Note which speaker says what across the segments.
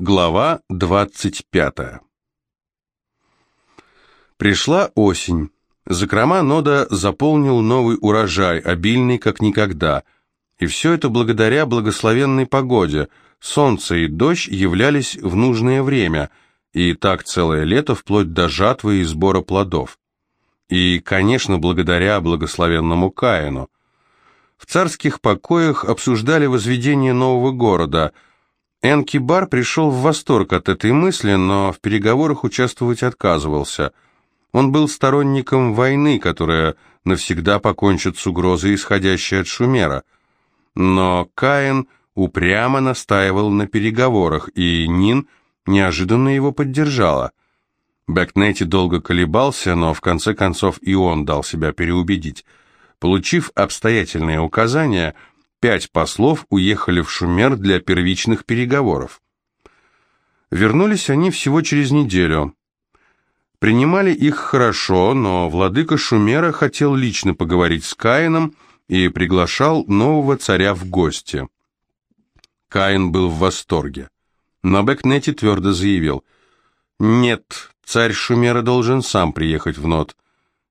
Speaker 1: Глава 25 Пришла осень. Закрома Нода заполнил новый урожай, обильный как никогда. И все это благодаря благословенной погоде. Солнце и дождь являлись в нужное время, и так целое лето вплоть до жатвы и сбора плодов. И, конечно, благодаря благословенному Каину. В царских покоях обсуждали возведение нового города – Энкибар пришел в восторг от этой мысли, но в переговорах участвовать отказывался. Он был сторонником войны, которая навсегда покончит с угрозой, исходящей от Шумера. Но Каин упрямо настаивал на переговорах, и Нин неожиданно его поддержала. Бэкнети долго колебался, но в конце концов и он дал себя переубедить. Получив обстоятельные указания, Пять послов уехали в Шумер для первичных переговоров. Вернулись они всего через неделю. Принимали их хорошо, но владыка Шумера хотел лично поговорить с Каином и приглашал нового царя в гости. Каин был в восторге. Но Бекнети твердо заявил, «Нет, царь Шумера должен сам приехать в Нот,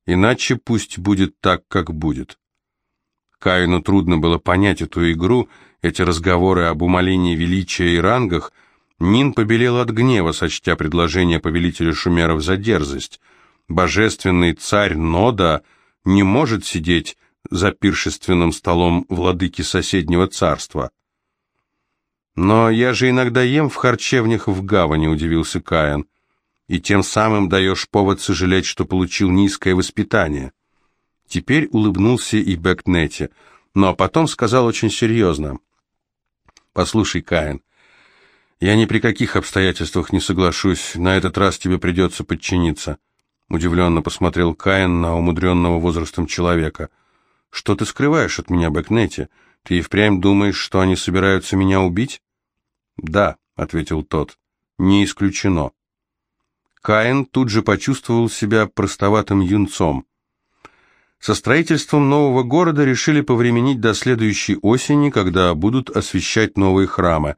Speaker 1: иначе пусть будет так, как будет». Каину трудно было понять эту игру, эти разговоры об умолении величия и рангах. Нин побелел от гнева, сочтя предложение повелителя шумеров за дерзость. Божественный царь Нода не может сидеть за пиршественным столом владыки соседнего царства. «Но я же иногда ем в харчевнях в гавани», — удивился Каин, «и тем самым даешь повод сожалеть, что получил низкое воспитание». Теперь улыбнулся и Бэкнете, но потом сказал очень серьезно. «Послушай, Каин, я ни при каких обстоятельствах не соглашусь, на этот раз тебе придется подчиниться». Удивленно посмотрел Каин на умудренного возрастом человека. «Что ты скрываешь от меня, Бэкнете? Ты и впрямь думаешь, что они собираются меня убить?» «Да», — ответил тот, — «не исключено». Каин тут же почувствовал себя простоватым юнцом. Со строительством нового города решили повременить до следующей осени, когда будут освещать новые храмы.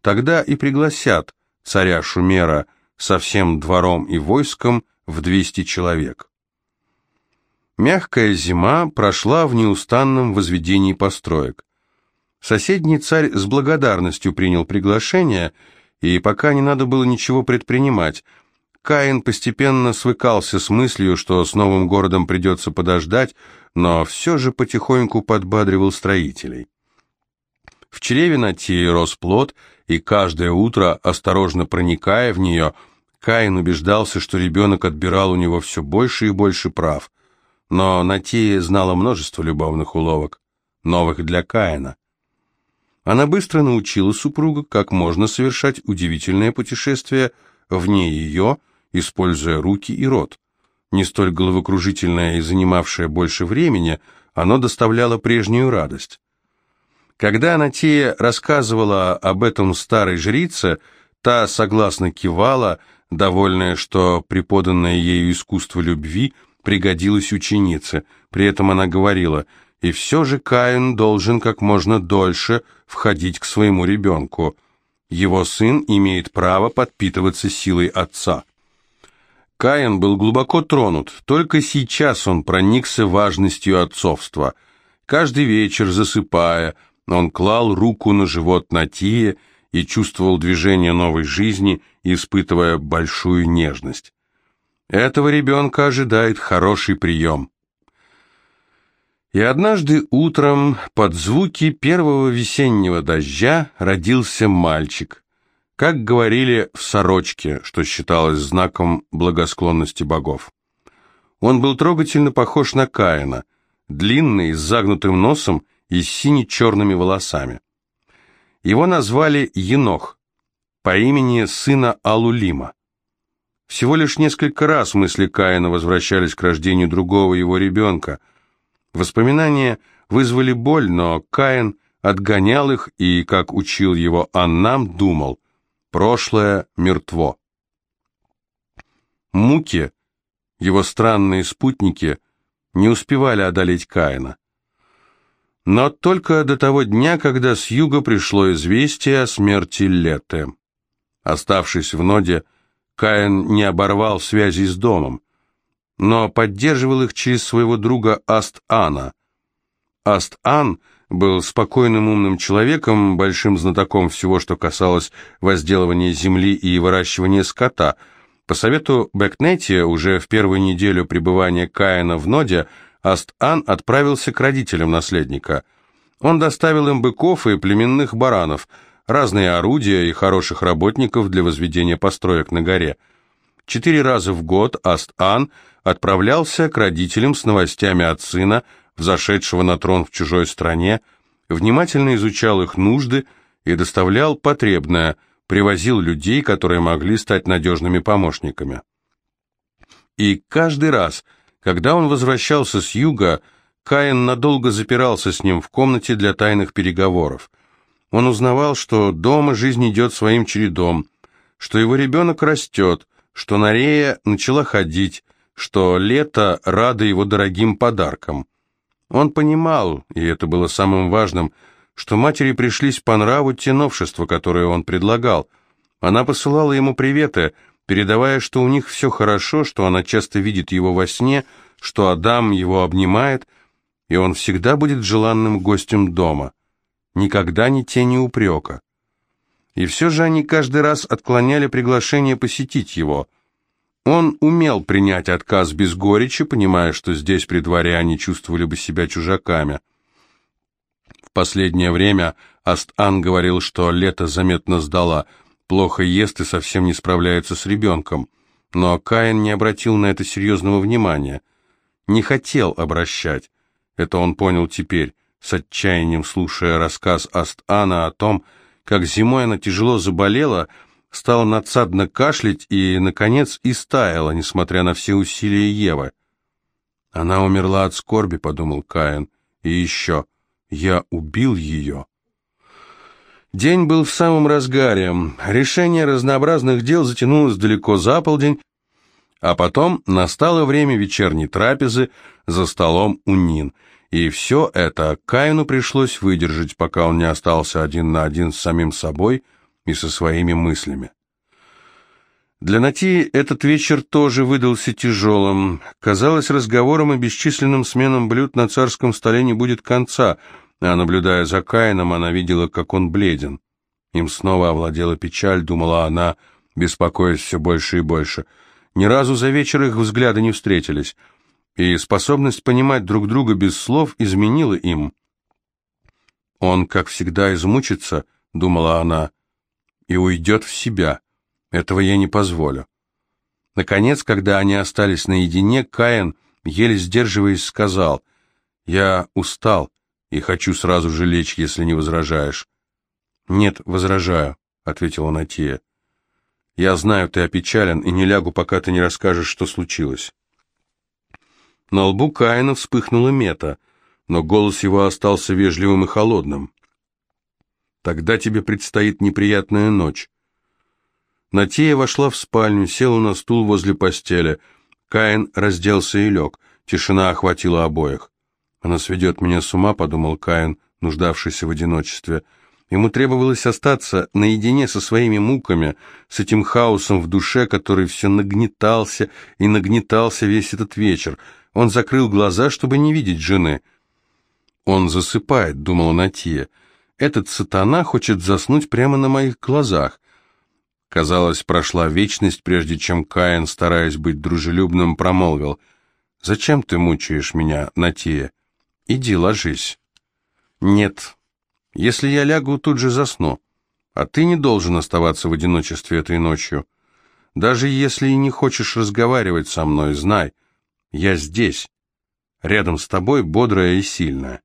Speaker 1: Тогда и пригласят царя Шумера со всем двором и войском в 200 человек. Мягкая зима прошла в неустанном возведении построек. Соседний царь с благодарностью принял приглашение, и пока не надо было ничего предпринимать – Каин постепенно свыкался с мыслью, что с новым городом придется подождать, но все же потихоньку подбадривал строителей. В чреве Натии рос плод, и каждое утро, осторожно проникая в нее, Каин убеждался, что ребенок отбирал у него все больше и больше прав. Но Натия знала множество любовных уловок, новых для Каина. Она быстро научила супруга, как можно совершать удивительное путешествие вне ее, используя руки и рот. Не столь головокружительное и занимавшее больше времени, оно доставляло прежнюю радость. Когда Анатея рассказывала об этом старой жрице, та согласно кивала, довольная, что преподанное ею искусство любви пригодилось ученице. При этом она говорила, и все же Каин должен как можно дольше входить к своему ребенку. Его сын имеет право подпитываться силой отца. Каин был глубоко тронут, только сейчас он проникся важностью отцовства. Каждый вечер, засыпая, он клал руку на живот Натие и чувствовал движение новой жизни, испытывая большую нежность. Этого ребенка ожидает хороший прием. И однажды утром под звуки первого весеннего дождя родился мальчик. Как говорили в сорочке, что считалось знаком благосклонности богов. Он был трогательно похож на Каина, длинный, с загнутым носом и с сине-черными волосами. Его назвали Енох, по имени сына Алулима. Всего лишь несколько раз мысли Каина возвращались к рождению другого его ребенка. Воспоминания вызвали боль, но Каин отгонял их и, как учил его Аннам, думал – Прошлое мертво. Муки, его странные спутники, не успевали одолеть Каина. Но только до того дня, когда с юга пришло известие о смерти Леты. Оставшись в Ноде, Каин не оборвал связи с домом, но поддерживал их через своего друга Аст-Ана. Аст-Ан был спокойным умным человеком, большим знатоком всего, что касалось возделывания земли и выращивания скота. По совету Бекнетти, уже в первую неделю пребывания Каина в Ноде, Аст-Ан отправился к родителям наследника. Он доставил им быков и племенных баранов, разные орудия и хороших работников для возведения построек на горе. Четыре раза в год Аст-Ан отправлялся к родителям с новостями от сына, взошедшего на трон в чужой стране, внимательно изучал их нужды и доставлял потребное, привозил людей, которые могли стать надежными помощниками. И каждый раз, когда он возвращался с юга, Каин надолго запирался с ним в комнате для тайных переговоров. Он узнавал, что дома жизнь идет своим чередом, что его ребенок растет, что Нарея начала ходить, что лето радо его дорогим подаркам. Он понимал, и это было самым важным, что матери пришлись по нраву те новшества, которые он предлагал. Она посылала ему приветы, передавая, что у них все хорошо, что она часто видит его во сне, что Адам его обнимает, и он всегда будет желанным гостем дома. Никогда ни тени упрека. И все же они каждый раз отклоняли приглашение посетить его – он умел принять отказ без горечи, понимая, что здесь при дворе они чувствовали бы себя чужаками. В последнее время Аст-Ан говорил, что лето заметно сдала, плохо ест и совсем не справляется с ребенком. Но Каин не обратил на это серьезного внимания. Не хотел обращать. Это он понял теперь, с отчаянием слушая рассказ Аст-Ана о том, как зимой она тяжело заболела, стала надсадно кашлять и, наконец, истаяла, несмотря на все усилия Евы. «Она умерла от скорби», — подумал Каин. «И еще, я убил ее». День был в самом разгаре. Решение разнообразных дел затянулось далеко за полдень, а потом настало время вечерней трапезы за столом у Нин. И все это Каину пришлось выдержать, пока он не остался один на один с самим собой — и со своими мыслями. Для Нати этот вечер тоже выдался тяжелым. Казалось, разговором и бесчисленным сменам блюд на царском столе не будет конца, а наблюдая за Каином, она видела, как он бледен. Им снова овладела печаль, думала она, беспокоясь все больше и больше. Ни разу за вечер их взгляды не встретились, и способность понимать друг друга без слов изменила им. «Он, как всегда, измучится», — думала она, — и уйдет в себя. Этого я не позволю. Наконец, когда они остались наедине, Каин, еле сдерживаясь, сказал, «Я устал и хочу сразу же лечь, если не возражаешь». «Нет, возражаю», — ответила Натия. «Я знаю, ты опечален, и не лягу, пока ты не расскажешь, что случилось». На лбу Каина вспыхнула мета, но голос его остался вежливым и холодным. Тогда тебе предстоит неприятная ночь. Натея вошла в спальню, села на стул возле постели. Каин разделся и лег. Тишина охватила обоих. «Она сведет меня с ума», — подумал Каин, нуждавшийся в одиночестве. Ему требовалось остаться наедине со своими муками, с этим хаосом в душе, который все нагнетался и нагнетался весь этот вечер. Он закрыл глаза, чтобы не видеть жены. «Он засыпает», — думала Натия. Этот сатана хочет заснуть прямо на моих глазах. Казалось, прошла вечность, прежде чем Каин, стараясь быть дружелюбным, промолвил. «Зачем ты мучаешь меня, Натия? Иди ложись». «Нет. Если я лягу, тут же засну. А ты не должен оставаться в одиночестве этой ночью. Даже если и не хочешь разговаривать со мной, знай, я здесь, рядом с тобой, бодрая и сильная».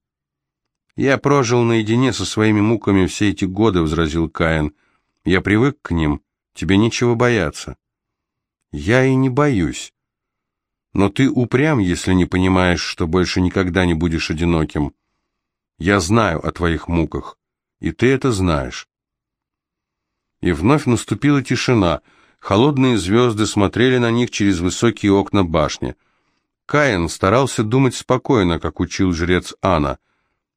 Speaker 1: «Я прожил наедине со своими муками все эти годы», — возразил Каин. «Я привык к ним. Тебе нечего бояться». «Я и не боюсь. Но ты упрям, если не понимаешь, что больше никогда не будешь одиноким. Я знаю о твоих муках, и ты это знаешь». И вновь наступила тишина. Холодные звезды смотрели на них через высокие окна башни. Каин старался думать спокойно, как учил жрец Анна.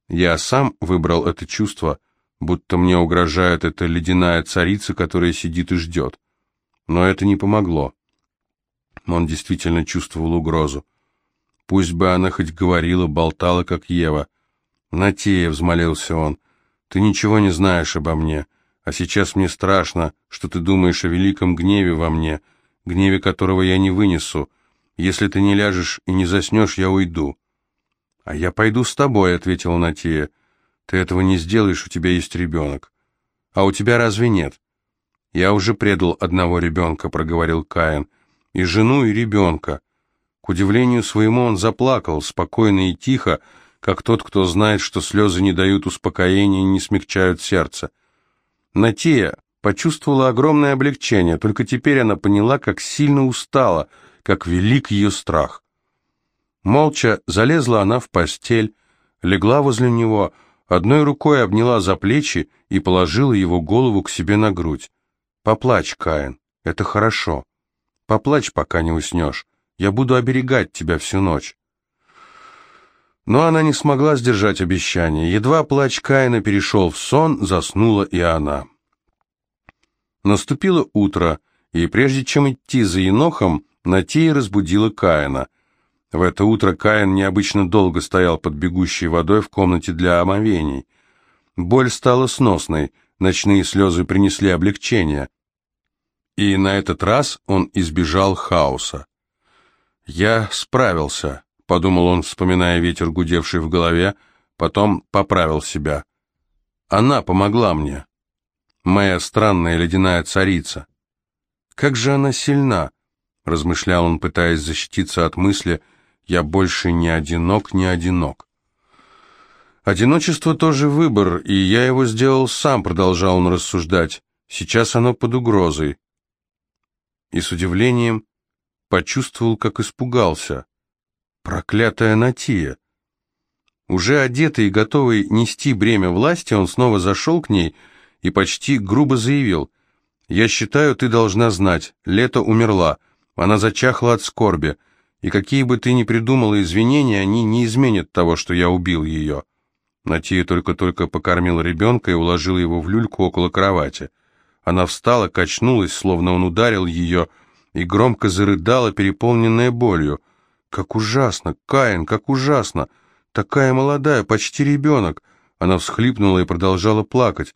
Speaker 1: Я сам выбрал это чувство, будто мне угрожает эта ледяная царица, которая сидит и ждет. Но это не помогло. Он действительно чувствовал угрозу. Пусть бы она хоть говорила, болтала, как Ева. «Натея», — взмолился он, — «ты ничего не знаешь обо мне, а сейчас мне страшно, что ты думаешь о великом гневе во мне, гневе которого я не вынесу. Если ты не ляжешь и не заснешь, я уйду». «А я пойду с тобой», — ответила Натея. «Ты этого не сделаешь, у тебя есть ребенок». «А у тебя разве нет?» «Я уже предал одного ребенка», — проговорил Каин, — «и жену, и ребенка». К удивлению своему он заплакал, спокойно и тихо, как тот, кто знает, что слезы не дают успокоения и не смягчают сердце. Натия почувствовала огромное облегчение, только теперь она поняла, как сильно устала, как велик ее страх. Молча залезла она в постель, легла возле него, одной рукой обняла за плечи и положила его голову к себе на грудь. «Поплачь, Каин, это хорошо. Поплачь, пока не уснешь. Я буду оберегать тебя всю ночь». Но она не смогла сдержать обещание. Едва плач Каина перешел в сон, заснула и она. Наступило утро, и прежде чем идти за Енохом, Натия разбудила Каина. В это утро Каин необычно долго стоял под бегущей водой в комнате для омовений. Боль стала сносной, ночные слезы принесли облегчение. И на этот раз он избежал хаоса. «Я справился», — подумал он, вспоминая ветер, гудевший в голове, потом поправил себя. «Она помогла мне. Моя странная ледяная царица. Как же она сильна!» — размышлял он, пытаясь защититься от мысли «я больше не одинок, не одинок». «Одиночество тоже выбор, и я его сделал сам», — продолжал он рассуждать. «Сейчас оно под угрозой». И с удивлением почувствовал, как испугался. Проклятая Натия! Уже одетый и готовый нести бремя власти, он снова зашел к ней и почти грубо заявил, «Я считаю, ты должна знать, Лето умерла, она зачахла от скорби, и какие бы ты ни придумала извинения, они не изменят того, что я убил ее». Натия только-только покормила ребенка и уложила его в люльку около кровати. Она встала, качнулась, словно он ударил ее, и громко зарыдала, переполненная болью. «Как ужасно! Каин, как ужасно! Такая молодая, почти ребенок!» Она всхлипнула и продолжала плакать.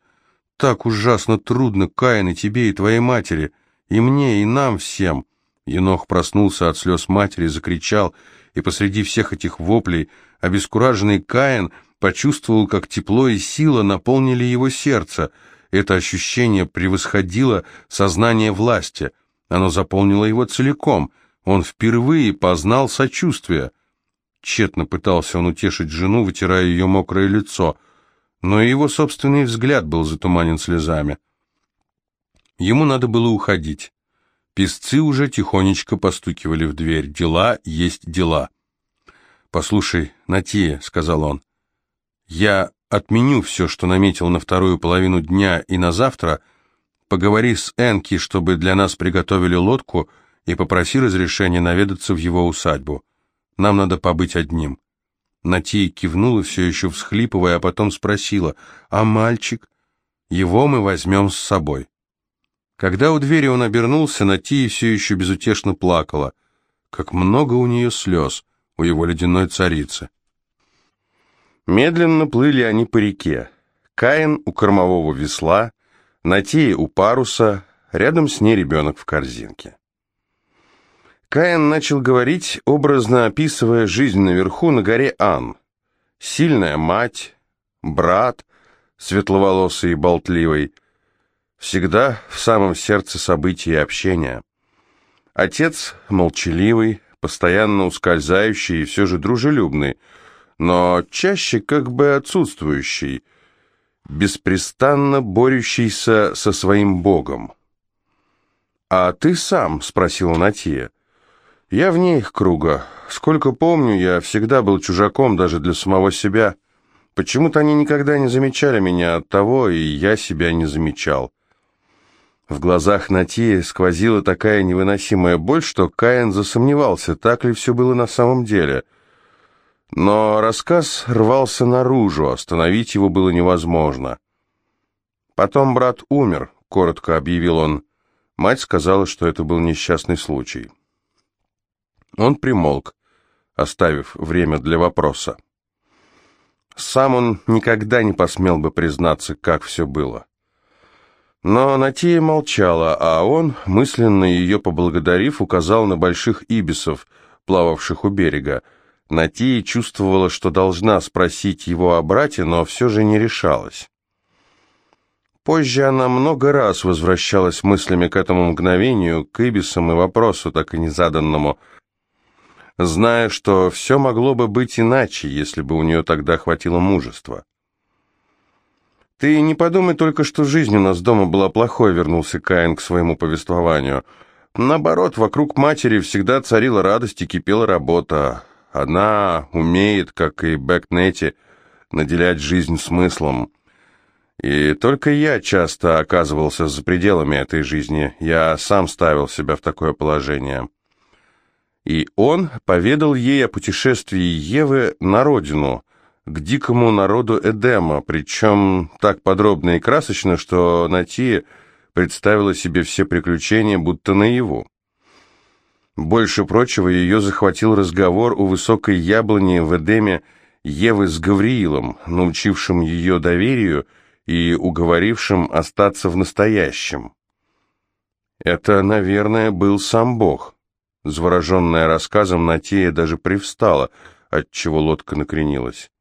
Speaker 1: «Так ужасно трудно, Каин, и тебе, и твоей матери, и мне, и нам всем!» Енох проснулся от слез матери, закричал, и посреди всех этих воплей обескураженный Каин почувствовал, как тепло и сила наполнили его сердце. Это ощущение превосходило сознание власти — оно заполнило его целиком. Он впервые познал сочувствие. Тщетно пытался он утешить жену, вытирая ее мокрое лицо, но и его собственный взгляд был затуманен слезами. Ему надо было уходить. Песцы уже тихонечко постукивали в дверь. Дела есть дела. «Послушай, Натия», — сказал он, — «я отменю все, что наметил на вторую половину дня и на завтра», — Поговори с Энки, чтобы для нас приготовили лодку, и попроси разрешения наведаться в его усадьбу. Нам надо побыть одним». Натия кивнула, все еще всхлипывая, а потом спросила, «А мальчик? Его мы возьмем с собой». Когда у двери он обернулся, Натия все еще безутешно плакала. Как много у нее слез, у его ледяной царицы. Медленно плыли они по реке. Каин у кормового весла, Натия у паруса, рядом с ней ребенок в корзинке. Каин начал говорить, образно описывая жизнь наверху на горе Ан. Сильная мать, брат, светловолосый и болтливый, всегда в самом сердце событий и общения. Отец молчаливый, постоянно ускользающий и все же дружелюбный, но чаще как бы отсутствующий, беспрестанно борющийся со своим богом. «А ты сам?» — спросила Натия. «Я вне их круга. Сколько помню, я всегда был чужаком даже для самого себя. Почему-то они никогда не замечали меня от того, и я себя не замечал». В глазах Натии сквозила такая невыносимая боль, что Каин засомневался, так ли все было на самом деле — но рассказ рвался наружу, остановить его было невозможно. Потом брат умер, коротко объявил он. Мать сказала, что это был несчастный случай. Он примолк, оставив время для вопроса. Сам он никогда не посмел бы признаться, как все было. Но Натия молчала, а он, мысленно ее поблагодарив, указал на больших ибисов, плававших у берега. Натия чувствовала, что должна спросить его о брате, но все же не решалась. Позже она много раз возвращалась мыслями к этому мгновению, к ибисам и вопросу, так и незаданному, зная, что все могло бы быть иначе, если бы у нее тогда хватило мужества. «Ты не подумай только, что жизнь у нас дома была плохой», — вернулся Каин к своему повествованию. «Наоборот, вокруг матери всегда царила радость и кипела работа. Она умеет, как и Бэкнети, наделять жизнь смыслом. И только я часто оказывался за пределами этой жизни. Я сам ставил себя в такое положение». И он поведал ей о путешествии Евы на родину — к дикому народу Эдема, причем так подробно и красочно, что Натия представила себе все приключения, будто наяву. Больше прочего, ее захватил разговор у высокой яблони в Эдеме Евы с Гавриилом, научившим ее доверию и уговорившим остаться в настоящем. Это, наверное, был сам Бог. Завороженная рассказом, Натия даже привстала, отчего лодка накренилась.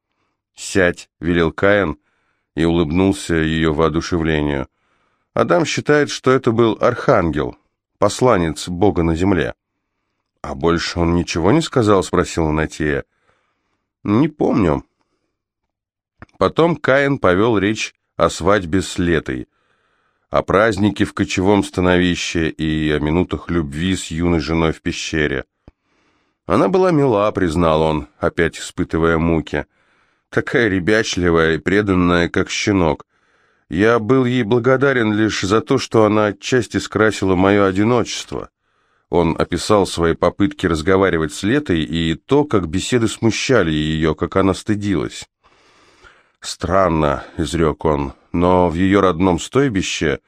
Speaker 1: «Сядь», — велел Каин и улыбнулся ее воодушевлению. Адам считает, что это был архангел, посланец Бога на земле. «А больше он ничего не сказал?» — спросила Натея. «Не помню». Потом Каин повел речь о свадьбе с Летой, о празднике в кочевом становище и о минутах любви с юной женой в пещере. Она была мила, признал он, опять испытывая муки. Такая ребячливая и преданная, как щенок. Я был ей благодарен лишь за то, что она отчасти скрасила мое одиночество. Он описал свои попытки разговаривать с Летой и то, как беседы смущали ее, как она стыдилась. «Странно», — изрек он, — «но в ее родном стойбище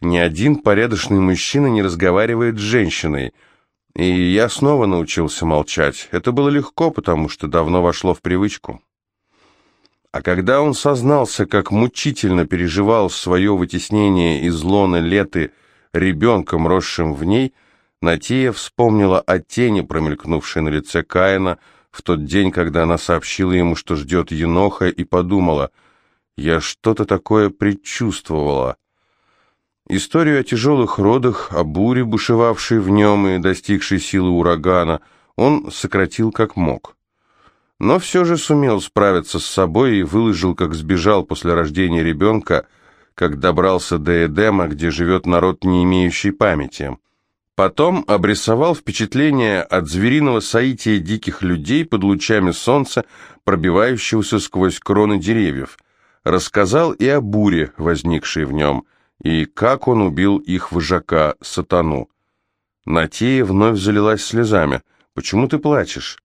Speaker 1: ни один порядочный мужчина не разговаривает с женщиной». И я снова научился молчать. Это было легко, потому что давно вошло в привычку. А когда он сознался, как мучительно переживал свое вытеснение из лона леты ребенком, росшим в ней, Натия вспомнила о тени, промелькнувшей на лице Каина в тот день, когда она сообщила ему, что ждет еноха, и подумала, «Я что-то такое предчувствовала». Историю о тяжелых родах, о буре, бушевавшей в нем и достигшей силы урагана, он сократил как мог но все же сумел справиться с собой и выложил, как сбежал после рождения ребенка, как добрался до Эдема, где живет народ, не имеющий памяти. Потом обрисовал впечатление от звериного соития диких людей под лучами солнца, пробивающегося сквозь кроны деревьев. Рассказал и о буре, возникшей в нем, и как он убил их вожака, сатану. Натея вновь залилась слезами. «Почему ты плачешь?»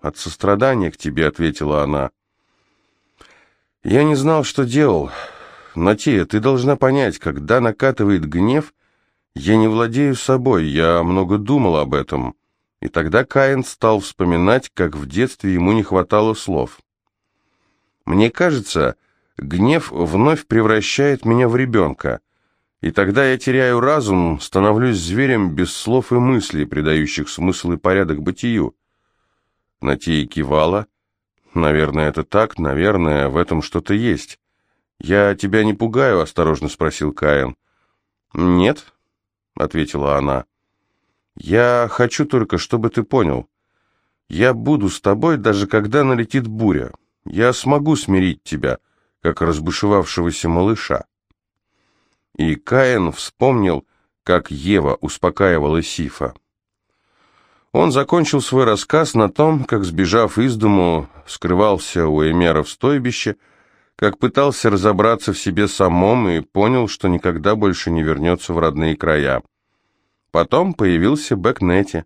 Speaker 1: «От сострадания к тебе», — ответила она. «Я не знал, что делал. Натия, ты должна понять, когда накатывает гнев, я не владею собой, я много думал об этом». И тогда Каин стал вспоминать, как в детстве ему не хватало слов. «Мне кажется, гнев вновь превращает меня в ребенка». И тогда я теряю разум, становлюсь зверем без слов и мыслей, придающих смысл и порядок бытию. Натия кивала. «Наверное, это так, наверное, в этом что-то есть». «Я тебя не пугаю?» — осторожно спросил Каин. «Нет», — ответила она. «Я хочу только, чтобы ты понял. Я буду с тобой, даже когда налетит буря. Я смогу смирить тебя, как разбушевавшегося малыша». И Каин вспомнил, как Ева успокаивала Сифа. Он закончил свой рассказ на том, как, сбежав из дому, скрывался у Эмера в стойбище, как пытался разобраться в себе самом и понял, что никогда больше не вернется в родные края. Потом появился Бэкнети,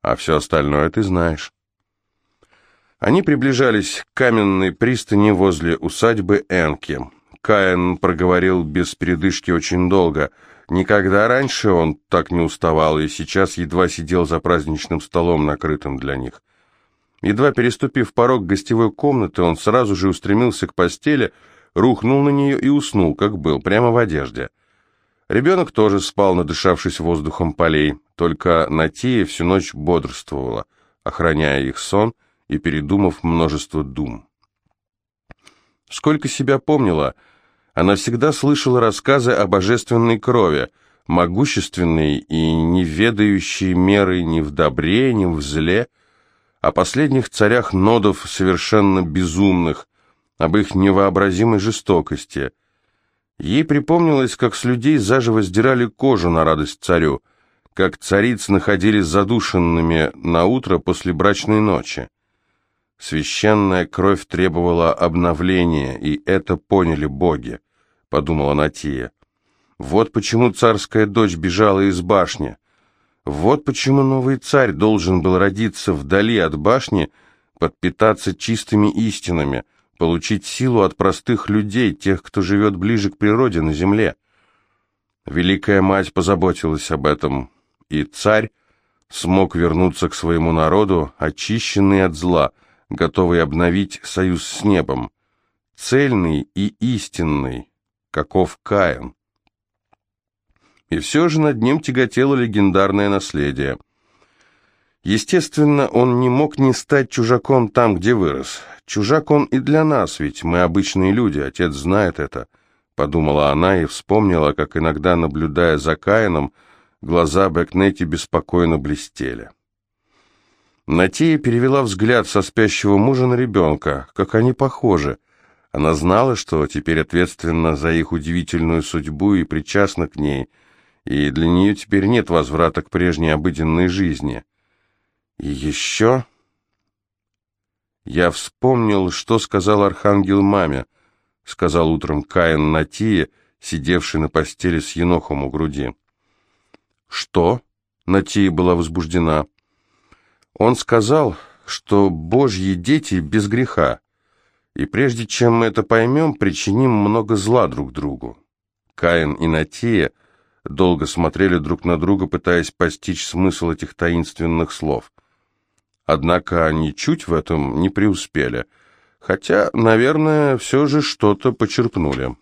Speaker 1: а все остальное ты знаешь. Они приближались к каменной пристани возле усадьбы Энки. Каин проговорил без передышки очень долго. Никогда раньше он так не уставал, и сейчас едва сидел за праздничным столом, накрытым для них. Едва переступив порог гостевой комнаты, он сразу же устремился к постели, рухнул на нее и уснул, как был, прямо в одежде. Ребенок тоже спал, надышавшись воздухом полей, только Натия всю ночь бодрствовала, охраняя их сон и передумав множество дум. Сколько себя помнила, она всегда слышала рассказы о божественной крови, могущественной и не ведающей меры ни в добре, ни в зле, о последних царях нодов совершенно безумных, об их невообразимой жестокости. Ей припомнилось, как с людей заживо сдирали кожу на радость царю, как цариц находили задушенными на утро после брачной ночи. Священная кровь требовала обновления, и это поняли боги, подумала Натия. Вот почему царская дочь бежала из башни. Вот почему новый царь должен был родиться вдали от башни, подпитаться чистыми истинами, получить силу от простых людей, тех, кто живет ближе к природе на земле. Великая мать позаботилась об этом, и царь смог вернуться к своему народу, очищенный от зла, готовый обновить союз с небом, цельный и истинный, каков Каин. И все же над ним тяготело легендарное наследие. Естественно, он не мог не стать чужаком там, где вырос. Чужак он и для нас, ведь мы обычные люди, отец знает это, подумала она и вспомнила, как иногда, наблюдая за Каином, глаза Бэкнети беспокойно блестели. Натия перевела взгляд со спящего мужа на ребенка, как они похожи. Она знала, что теперь ответственна за их удивительную судьбу и причастна к ней – и для нее теперь нет возврата к прежней обыденной жизни. И еще... Я вспомнил, что сказал архангел маме, сказал утром Каин Натия, сидевший на постели с енохом у груди. Что? Натия была возбуждена. Он сказал, что божьи дети без греха, и прежде чем мы это поймем, причиним много зла друг другу. Каин и Натия долго смотрели друг на друга, пытаясь постичь смысл этих таинственных слов. Однако они чуть в этом не преуспели, хотя, наверное, все же что-то почерпнули.